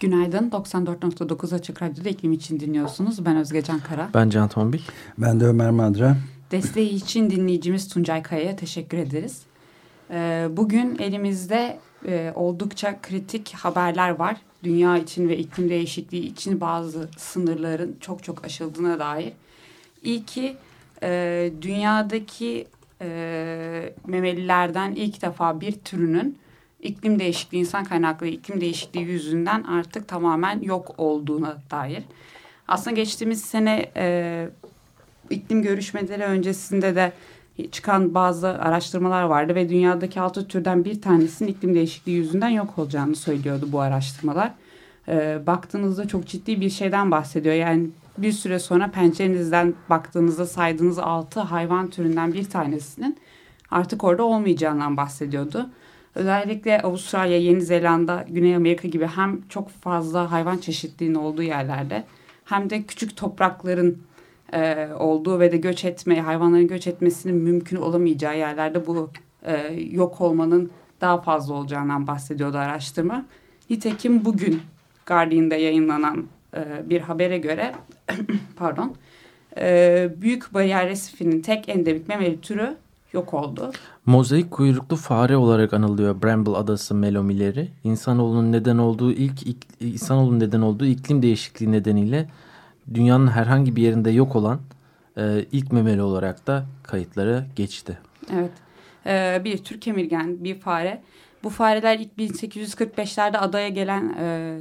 Günaydın. 94.9 Açık Radyo'da iklim için dinliyorsunuz. Ben Özge Can Kara. Ben Can Tombil. Ben de Ömer Madra. Desteği için dinleyicimiz Tuncay Kaya'ya teşekkür ederiz. Ee, bugün elimizde e, oldukça kritik haberler var. Dünya için ve iklim değişikliği için bazı sınırların çok çok aşıldığına dair. İlki e, dünyadaki e, memelilerden ilk defa bir türünün iklim değişikliği, insan kaynaklı iklim değişikliği yüzünden artık tamamen yok olduğuna dair. Aslında geçtiğimiz sene e, iklim görüşmeleri öncesinde de çıkan bazı araştırmalar vardı ve dünyadaki altı türden bir tanesinin iklim değişikliği yüzünden yok olacağını söylüyordu bu araştırmalar. E, baktığınızda çok ciddi bir şeyden bahsediyor. Yani bir süre sonra pencerenizden baktığınızda saydığınız altı hayvan türünden bir tanesinin artık orada olmayacağından bahsediyordu. Özellikle Avustralya, Yeni Zelanda, Güney Amerika gibi hem çok fazla hayvan çeşitliliğinin olduğu yerlerde hem de küçük toprakların e, olduğu ve de göç etme, hayvanların göç etmesinin mümkün olamayacağı yerlerde bu e, yok olmanın daha fazla olacağından bahsediyordu araştırma. Nitekim bugün Guardian'da yayınlanan e, bir habere göre pardon e, Büyük Bariyer Resifi'nin tek endemik memeli türü yok oldu. Mozaik kuyruklu fare olarak anılıyor Bramble Adası melomileri. İnsanoğlunun neden olduğu ilk insanoğlunun neden olduğu iklim değişikliği nedeniyle dünyanın herhangi bir yerinde yok olan e, ilk memeli olarak da kayıtlara geçti. Evet. Ee, bir tür kemirgen, bir fare. Bu fareler ilk 1845'lerde adaya gelen e,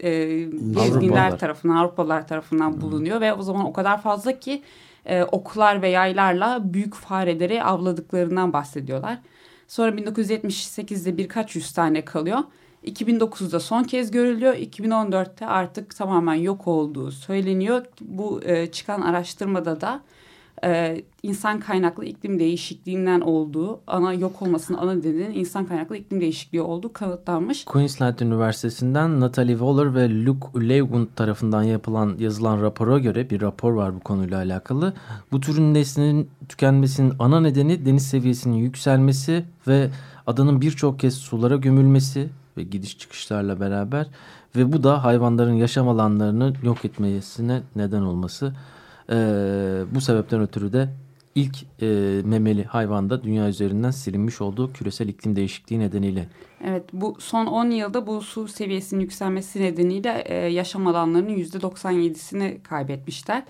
e, gezginler tarafından, Avrupalılar tarafından bulunuyor ve o zaman o kadar fazla ki e, oklar ve yaylarla büyük fareleri avladıklarından bahsediyorlar. Sonra 1978'de birkaç yüz tane kalıyor. 2009'da son kez görülüyor. 2014'te artık tamamen yok olduğu söyleniyor. Bu e, çıkan araştırmada da e, insan kaynaklı iklim değişikliğinden olduğu, ana yok olmasının ana nedeninin insan kaynaklı iklim değişikliği olduğu kanıtlanmış. Queensland Üniversitesi'nden Natalie Waller ve Luke Leugund tarafından yapılan yazılan rapora göre bir rapor var bu konuyla alakalı. Bu türün neslinin tükenmesinin ana nedeni deniz seviyesinin yükselmesi ve adanın birçok kez sulara gömülmesi ve gidiş çıkışlarla beraber ve bu da hayvanların yaşam alanlarını yok etmesine neden olması. Ee, bu sebepten ötürü de ilk e, memeli hayvanda dünya üzerinden silinmiş olduğu küresel iklim değişikliği nedeniyle. Evet bu son 10 yılda bu su seviyesinin yükselmesi nedeniyle e, yaşam alanlarının %97'sini kaybetmişler.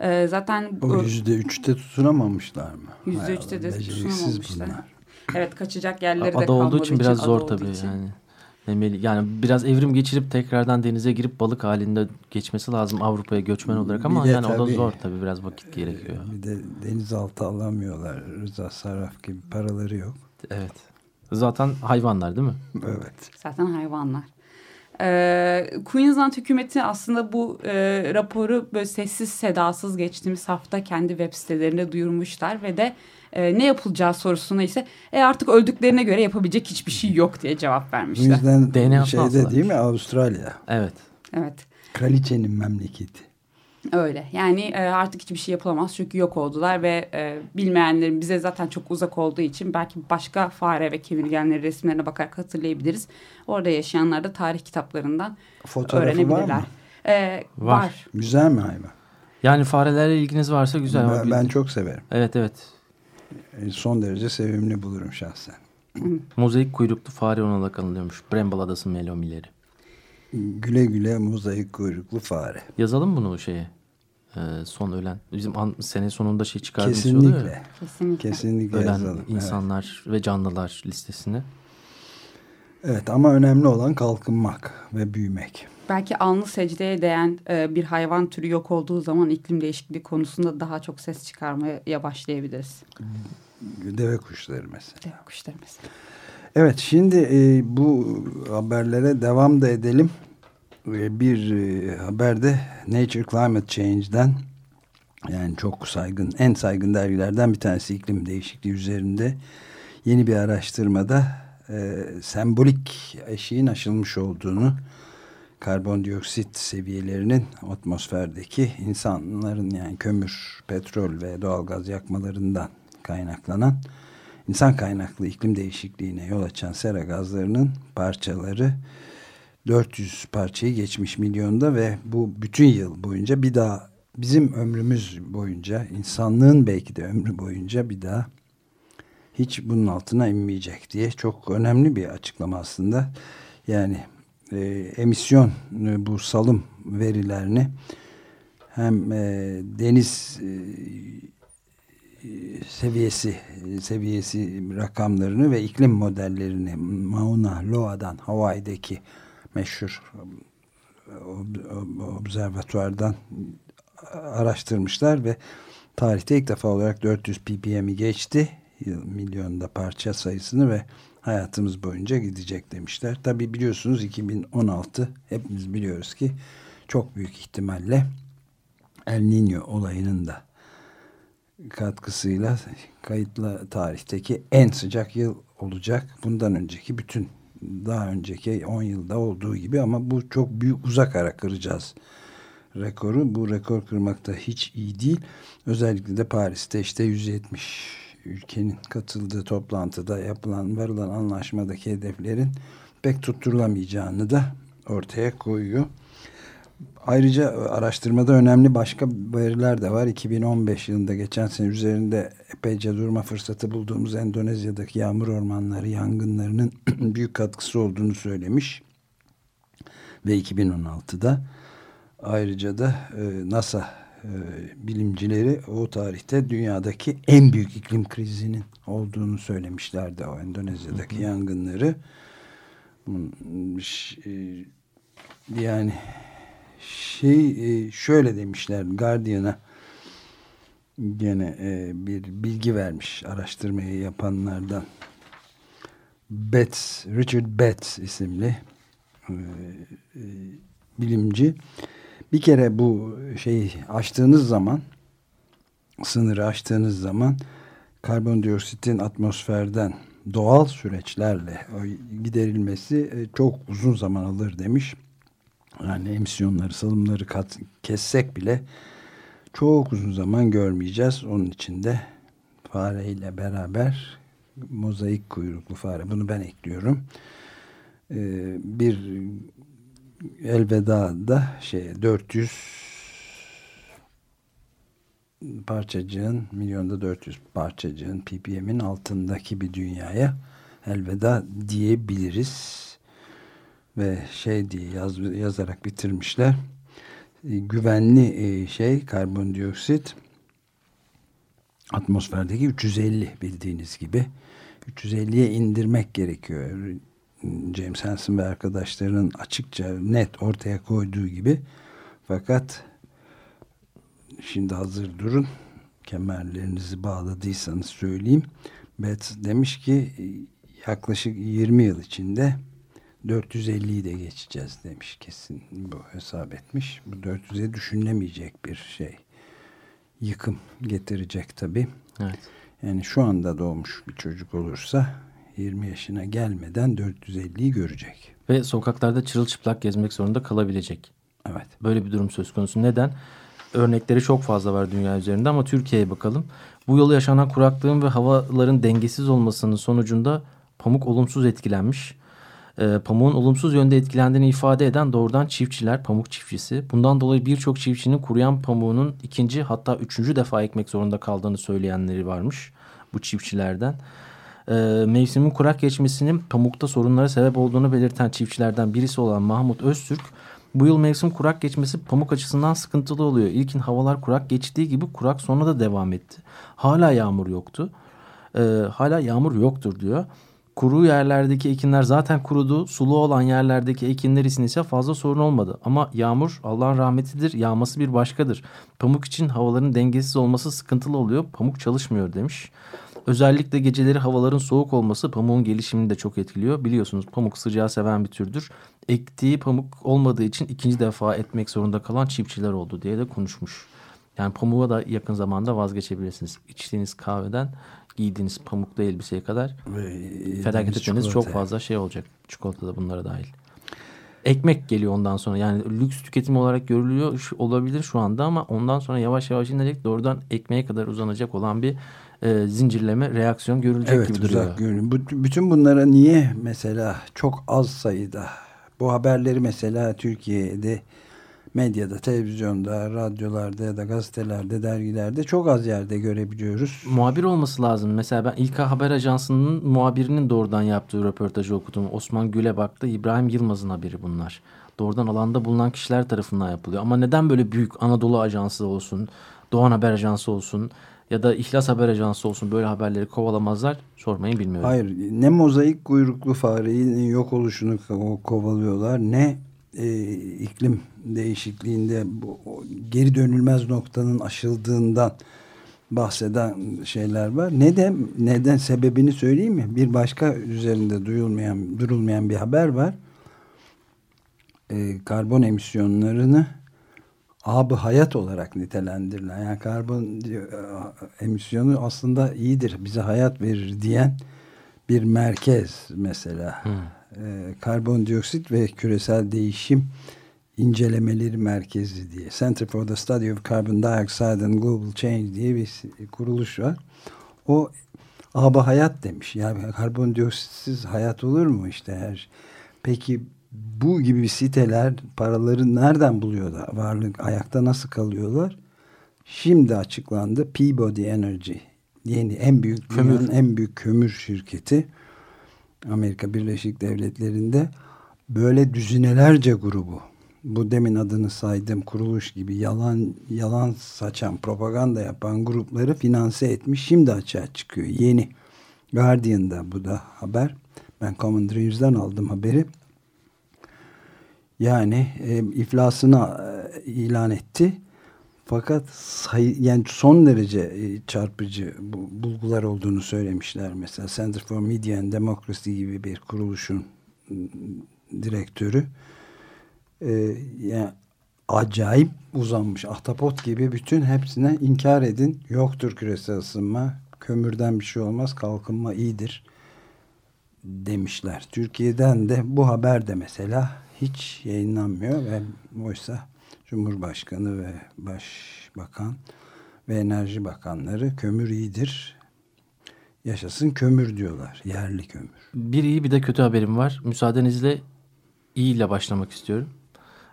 E, zaten bu %3'te tutunamamışlar mı? %3'te de tutunamamışlar. Bunlar. Evet kaçacak yerleri Ada de kalmadığı için biraz zor tabii için. yani. Memeli, yani biraz evrim geçirip tekrardan denize girip balık halinde geçmesi lazım Avrupa'ya göçmen olarak ama yani tabii, o da zor tabii biraz vakit gerekiyor. Bir de denizaltı alamıyorlar. Rıza Sarraf gibi paraları yok. Evet. Zaten hayvanlar değil mi? Evet. Zaten hayvanlar. Ee, Queensland hükümeti aslında bu e, raporu böyle sessiz sedasız geçtiğimiz hafta kendi web sitelerinde duyurmuşlar ve de e, ne yapılacağı sorusuna ise e, artık öldüklerine göre yapabilecek hiçbir şey yok diye cevap vermişler. O yüzden DNA şeyde değil mi Avustralya? Evet. Evet. Kraliçenin memleketi. Öyle yani e, artık hiçbir şey yapılamaz çünkü yok oldular ve e, bilmeyenlerin bize zaten çok uzak olduğu için belki başka fare ve kemirgenlerin resimlerine bakarak hatırlayabiliriz. Orada yaşayanlar da tarih kitaplarından Fotoğrafı öğrenebilirler. Var, mı? E, var. var. Güzel mi hayvan? Yani farelerle ilginiz varsa güzel. Ben, ben çok severim. Evet evet. Son derece sevimli bulurum şahsen. Mozaik kuyruklu fare olarak anılıyormuş. Bramble Adası melomileri. Güle güle mozaik kuyruklu fare. Yazalım bunu şeye. Ee, son ölen. Bizim an, sene sonunda şey çıkardığımız Kesinlikle. oluyor ya. Kesinlikle. Kesinlikle ölen yazalım. insanlar evet. ve canlılar listesine. Evet ama önemli olan kalkınmak ve büyümek. Belki alnı secdeye değen e, bir hayvan türü yok olduğu zaman iklim değişikliği konusunda daha çok ses çıkarmaya başlayabiliriz. Deve kuşları mesela. Deve kuşları mesela. Evet şimdi e, bu haberlere devam da edelim. Bir e, haberde Nature Climate Change'den yani çok saygın, en saygın dergilerden bir tanesi iklim değişikliği üzerinde yeni bir araştırmada e, sembolik eşiğin aşılmış olduğunu karbondioksit seviyelerinin atmosferdeki insanların yani kömür, petrol ve doğalgaz yakmalarından kaynaklanan insan kaynaklı iklim değişikliğine yol açan sera gazlarının parçaları 400 parçayı geçmiş milyonda ve bu bütün yıl boyunca bir daha bizim ömrümüz boyunca insanlığın belki de ömrü boyunca bir daha hiç bunun altına inmeyecek diye çok önemli bir açıklama aslında. Yani e, emisyon e, bu salım verilerini hem e, deniz e, seviyesi seviyesi rakamlarını ve iklim modellerini Mauna Loa'dan Hawaii'deki meşhur observatuardan araştırmışlar ve tarihte ilk defa olarak 400 ppm'i geçti milyonda parça sayısını ve hayatımız boyunca gidecek demişler. Tabi biliyorsunuz 2016 hepimiz biliyoruz ki çok büyük ihtimalle El Niño olayının da katkısıyla kayıtlı tarihteki en sıcak yıl olacak. Bundan önceki bütün daha önceki 10 yılda olduğu gibi ama bu çok büyük uzak ara kıracağız rekoru. Bu rekor kırmakta hiç iyi değil. Özellikle de Paris'te işte 170 ülkenin katıldığı toplantıda yapılan varılan anlaşmadaki hedeflerin pek tutturulamayacağını da ortaya koyuyor. Ayrıca araştırmada önemli başka veriler de var. 2015 yılında geçen sene üzerinde epeyce durma fırsatı bulduğumuz Endonezya'daki yağmur ormanları yangınlarının büyük katkısı olduğunu söylemiş. Ve 2016'da ayrıca da e, NASA e, bilimcileri o tarihte dünyadaki en büyük iklim krizinin olduğunu söylemişlerdi o Endonezya'daki hı hı. yangınları. E, yani şey e, şöyle demişler Guardian'a. Gene e, bir bilgi vermiş araştırmayı yapanlardan. Betts, Richard Betts isimli e, bilimci. Bir kere bu şeyi açtığınız zaman sınırı açtığınız zaman karbondioksitin atmosferden doğal süreçlerle giderilmesi çok uzun zaman alır demiş yani emisyonları, salımları kat, kessek bile çok uzun zaman görmeyeceğiz. Onun için de fareyle beraber mozaik kuyruklu fare bunu ben ekliyorum. Ee, bir elveda da şey 400 parçacığın milyonda 400 parçacığın ppm'in altındaki bir dünyaya elveda diyebiliriz ve şey diye yaz, yazarak bitirmişler. E, güvenli e, şey karbondioksit atmosferdeki 350 bildiğiniz gibi 350'ye indirmek gerekiyor. James Hansen ve arkadaşlarının açıkça net ortaya koyduğu gibi fakat şimdi hazır durun kemerlerinizi bağladıysanız söyleyeyim. Bet demiş ki yaklaşık 20 yıl içinde 450'yi de geçeceğiz demiş kesin bu hesap etmiş. Bu 400'e düşünülemeyecek bir şey. Yıkım getirecek tabi. Evet. Yani şu anda doğmuş bir çocuk olursa 20 yaşına gelmeden 450'yi görecek. Ve sokaklarda çırılçıplak gezmek zorunda kalabilecek. Evet. Böyle bir durum söz konusu. Neden? Örnekleri çok fazla var dünya üzerinde ama Türkiye'ye bakalım. Bu yıl yaşanan kuraklığın ve havaların dengesiz olmasının sonucunda pamuk olumsuz etkilenmiş e, pamuğun olumsuz yönde etkilendiğini ifade eden doğrudan çiftçiler, pamuk çiftçisi. Bundan dolayı birçok çiftçinin kuruyan pamuğunun ikinci hatta üçüncü defa ekmek zorunda kaldığını söyleyenleri varmış bu çiftçilerden. E, mevsimin kurak geçmesinin pamukta sorunlara sebep olduğunu belirten çiftçilerden birisi olan Mahmut Öztürk, bu yıl mevsim kurak geçmesi pamuk açısından sıkıntılı oluyor. İlkin havalar kurak geçtiği gibi kurak sonra da devam etti. Hala yağmur yoktu. Ee, hala yağmur yoktur diyor. Kuru yerlerdeki ekinler zaten kurudu. Sulu olan yerlerdeki ekinler için ise fazla sorun olmadı. Ama yağmur Allah'ın rahmetidir. Yağması bir başkadır. Pamuk için havaların dengesiz olması sıkıntılı oluyor. Pamuk çalışmıyor demiş. Özellikle geceleri havaların soğuk olması pamuğun gelişimini de çok etkiliyor. Biliyorsunuz pamuk sıcağı seven bir türdür. Ektiği pamuk olmadığı için ikinci defa etmek zorunda kalan çiftçiler oldu diye de konuşmuş. Yani pamuğa da yakın zamanda vazgeçebilirsiniz. İçtiğiniz kahveden giydiğiniz pamuklu elbiseye kadar felaket etmeniz çok fazla şey olacak. Çikolata da bunlara dahil. Ekmek geliyor ondan sonra. Yani lüks tüketimi olarak görülüyor olabilir şu anda ama ondan sonra yavaş yavaş inecek doğrudan ekmeğe kadar uzanacak olan bir e, zincirleme reaksiyon görülecek evet, gibi duruyor. Evet görünüyor. Bütün bunlara niye mesela çok az sayıda bu haberleri mesela Türkiye'de medyada, televizyonda, radyolarda ya da gazetelerde, dergilerde çok az yerde görebiliyoruz. Muhabir olması lazım. Mesela ben İlka Haber Ajansı'nın muhabirinin doğrudan yaptığı röportajı okudum. Osman Gül'e baktı. İbrahim Yılmaz'ın haberi bunlar. Doğrudan alanda bulunan kişiler tarafından yapılıyor. Ama neden böyle büyük Anadolu Ajansı olsun, Doğan Haber Ajansı olsun ya da İhlas Haber Ajansı olsun böyle haberleri kovalamazlar sormayın bilmiyorum. Hayır ne mozaik kuyruklu fareyi yok oluşunu kovalıyorlar ne e, iklim değişikliğinde bu, geri dönülmez noktanın aşıldığından bahseden şeyler var. Neden neden sebebini söyleyeyim mi? Bir başka üzerinde duyulmayan durulmayan bir haber var. E, karbon emisyonlarını abı hayat olarak nitelendirilen yani karbon emisyonu aslında iyidir bize hayat verir diyen bir merkez mesela. Hmm e, karbondioksit ve küresel değişim incelemeleri merkezi diye Center for the Study of Carbon Dioxide and Global Change diye bir kuruluş var. O aba hayat demiş. Yani karbondioksitsiz hayat olur mu işte her Peki bu gibi siteler paraları nereden buluyorlar? Varlık ayakta nasıl kalıyorlar? Şimdi açıklandı. Peabody Energy yeni en büyük kömür en büyük kömür şirketi Amerika Birleşik Devletleri'nde böyle düzinelerce grubu bu demin adını saydığım kuruluş gibi yalan yalan saçan propaganda yapan grupları finanse etmiş şimdi açığa çıkıyor. Yeni Guardian'da bu da haber. Ben Common Dreams'den aldım haberi. Yani e, iflasını e, ilan etti fakat sayı, yani son derece e, çarpıcı bulgular olduğunu söylemişler. Mesela Center for Media and Democracy gibi bir kuruluşun direktörü. Ee, yani acayip uzanmış ahtapot gibi bütün hepsine inkar edin. Yoktur küresel ısınma. Kömürden bir şey olmaz. Kalkınma iyidir demişler. Türkiye'den de bu haber de mesela hiç yayınlanmıyor ve oysa Cumhurbaşkanı ve Başbakan ve Enerji Bakanları kömür iyidir. Yaşasın kömür diyorlar. Yerli kömür. Bir iyi bir de kötü haberim var. Müsaadenizle iyi ile başlamak istiyorum.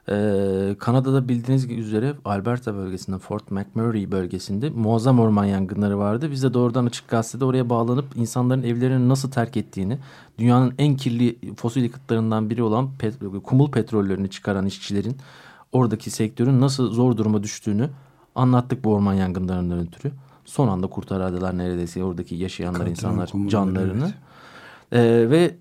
Ee, Kanada'da bildiğiniz üzere Alberta bölgesinde Fort McMurray bölgesinde muazzam orman yangınları vardı. Biz de doğrudan açık gazetede oraya bağlanıp insanların evlerini nasıl terk ettiğini, dünyanın en kirli fosil yakıtlarından biri olan pet kumul petrollerini çıkaran işçilerin oradaki sektörün nasıl zor duruma düştüğünü anlattık bu orman yangınlarından ötürü. Son anda kurtarardılar neredeyse oradaki yaşayanlar Kadın, insanlar canlarını. Evet. Ee, ve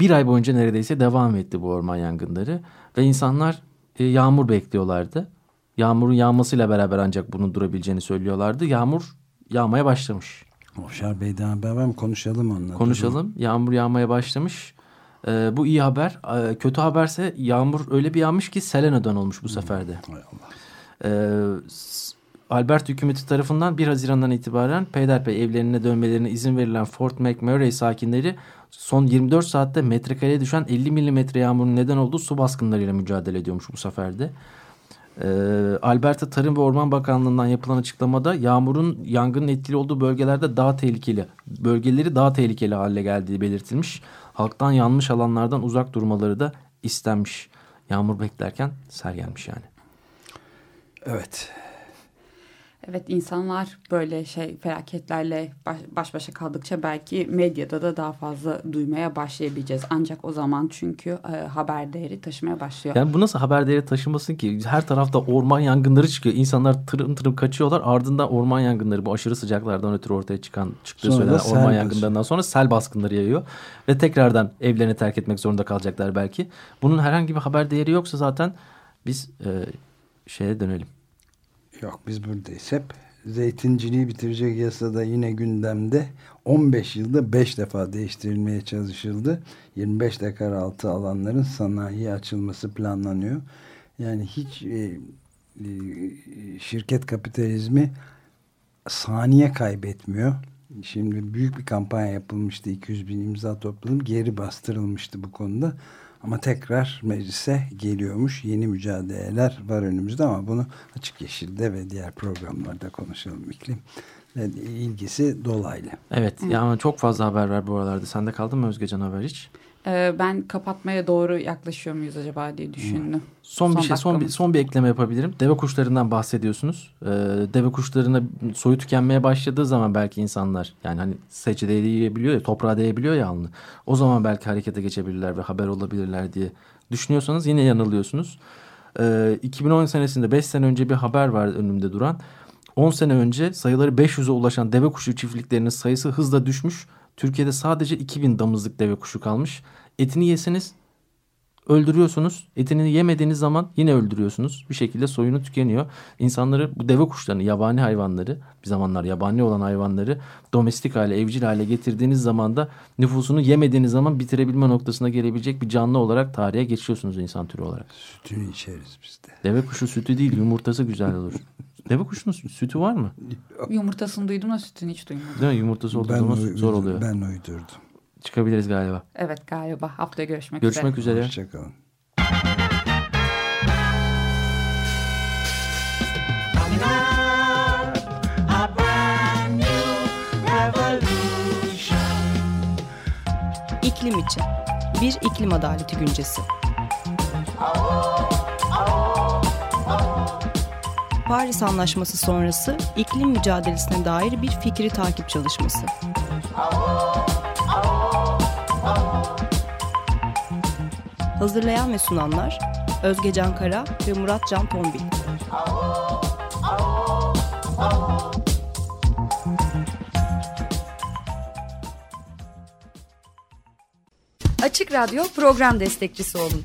bir ay boyunca neredeyse devam etti bu orman yangınları. Ve insanlar e, yağmur bekliyorlardı. Yağmurun yağmasıyla beraber ancak bunun durabileceğini söylüyorlardı. Yağmur yağmaya başlamış. Ofşar Bey'den beraber mi konuşalım onunla? Konuşalım. Yağmur yağmaya başlamış. E, bu iyi haber. E, kötü haberse yağmur öyle bir yağmış ki sele neden olmuş bu hmm. seferde. E, Albert hükümeti tarafından 1 Haziran'dan itibaren peyderpey evlerine dönmelerine izin verilen Fort McMurray sakinleri son 24 saatte metrekareye düşen 50 milimetre yağmurun neden olduğu su baskınlarıyla mücadele ediyormuş bu seferde. Ee, Alberta Tarım ve Orman Bakanlığı'ndan yapılan açıklamada yağmurun yangının etkili olduğu bölgelerde daha tehlikeli, bölgeleri daha tehlikeli hale geldiği belirtilmiş halktan yanmış alanlardan uzak durmaları da istenmiş. Yağmur beklerken sel gelmiş yani. Evet. Evet insanlar böyle şey felaketlerle baş, baş başa kaldıkça belki medyada da daha fazla duymaya başlayabileceğiz. Ancak o zaman çünkü e, haber değeri taşımaya başlıyor. Yani bu nasıl haber değeri taşımasın ki? Her tarafta orman yangınları çıkıyor. İnsanlar tırım tırım kaçıyorlar. Ardından orman yangınları bu aşırı sıcaklardan ötürü ortaya çıkan çıktığı söylenen orman yangınlarından sonra sel baskınları yayıyor. Ve tekrardan evlerini terk etmek zorunda kalacaklar belki. Bunun herhangi bir haber değeri yoksa zaten biz e, şeye dönelim. Yok biz buradayız hep. zeytinciliği bitirecek yasada yine gündemde 15 yılda 5 defa değiştirilmeye çalışıldı. 25 dekar altı alanların sanayi açılması planlanıyor. Yani hiç e, e, şirket kapitalizmi saniye kaybetmiyor. Şimdi büyük bir kampanya yapılmıştı. 200 bin imza topladım. Geri bastırılmıştı bu konuda. Ama tekrar meclise geliyormuş. Yeni mücadeleler var önümüzde ama bunu Açık Yeşil'de ve diğer programlarda konuşalım iklim. Ve ilgisi dolaylı. Evet Hı. yani çok fazla haber var bu aralarda. Sende kaldı mı Özgecan haber hiç? Ee, ben kapatmaya doğru yaklaşıyor muyuz acaba diye düşündüm. Son, son bir şey, son bir, son bir ekleme yapabilirim. Deve kuşlarından bahsediyorsunuz. Ee, deve kuşlarına soyu tükenmeye başladığı zaman belki insanlar yani hani secdeye değebiliyor ya, toprağa değebiliyor ya alnı. O zaman belki harekete geçebilirler ve haber olabilirler diye düşünüyorsanız yine yanılıyorsunuz. Ee, 2010 senesinde 5 sene önce bir haber var önümde duran. 10 sene önce sayıları 500'e ulaşan deve kuşu çiftliklerinin sayısı hızla düşmüş Türkiye'de sadece 2000 damızlık deve kuşu kalmış. Etini yeseniz öldürüyorsunuz. Etini yemediğiniz zaman yine öldürüyorsunuz. Bir şekilde soyunu tükeniyor. İnsanları bu deve kuşlarını, yabani hayvanları, bir zamanlar yabani olan hayvanları domestik hale, evcil hale getirdiğiniz zaman da nüfusunu yemediğiniz zaman bitirebilme noktasına gelebilecek bir canlı olarak tarihe geçiyorsunuz insan türü olarak. Sütünü içeriz biz de. Deve kuşu sütü değil, yumurtası güzel olur. Deve kuşunun sütü var mı? Yumurtasını duydum da sütünü hiç duymadım. Değil mi? Yumurtası olduğu ben zaman zor oluyor. Ben uydurdum. Çıkabiliriz galiba. Evet galiba. Haftaya görüşmek, görüşmek üzere. Görüşmek üzere. Hoşçakalın. İklim için bir iklim adaleti güncesi. Paris Anlaşması sonrası iklim mücadelesine dair bir fikri takip çalışması. Hazırlayan ve sunanlar Özge Can Kara ve Murat Can Tombil. Açık Radyo program destekçisi olun.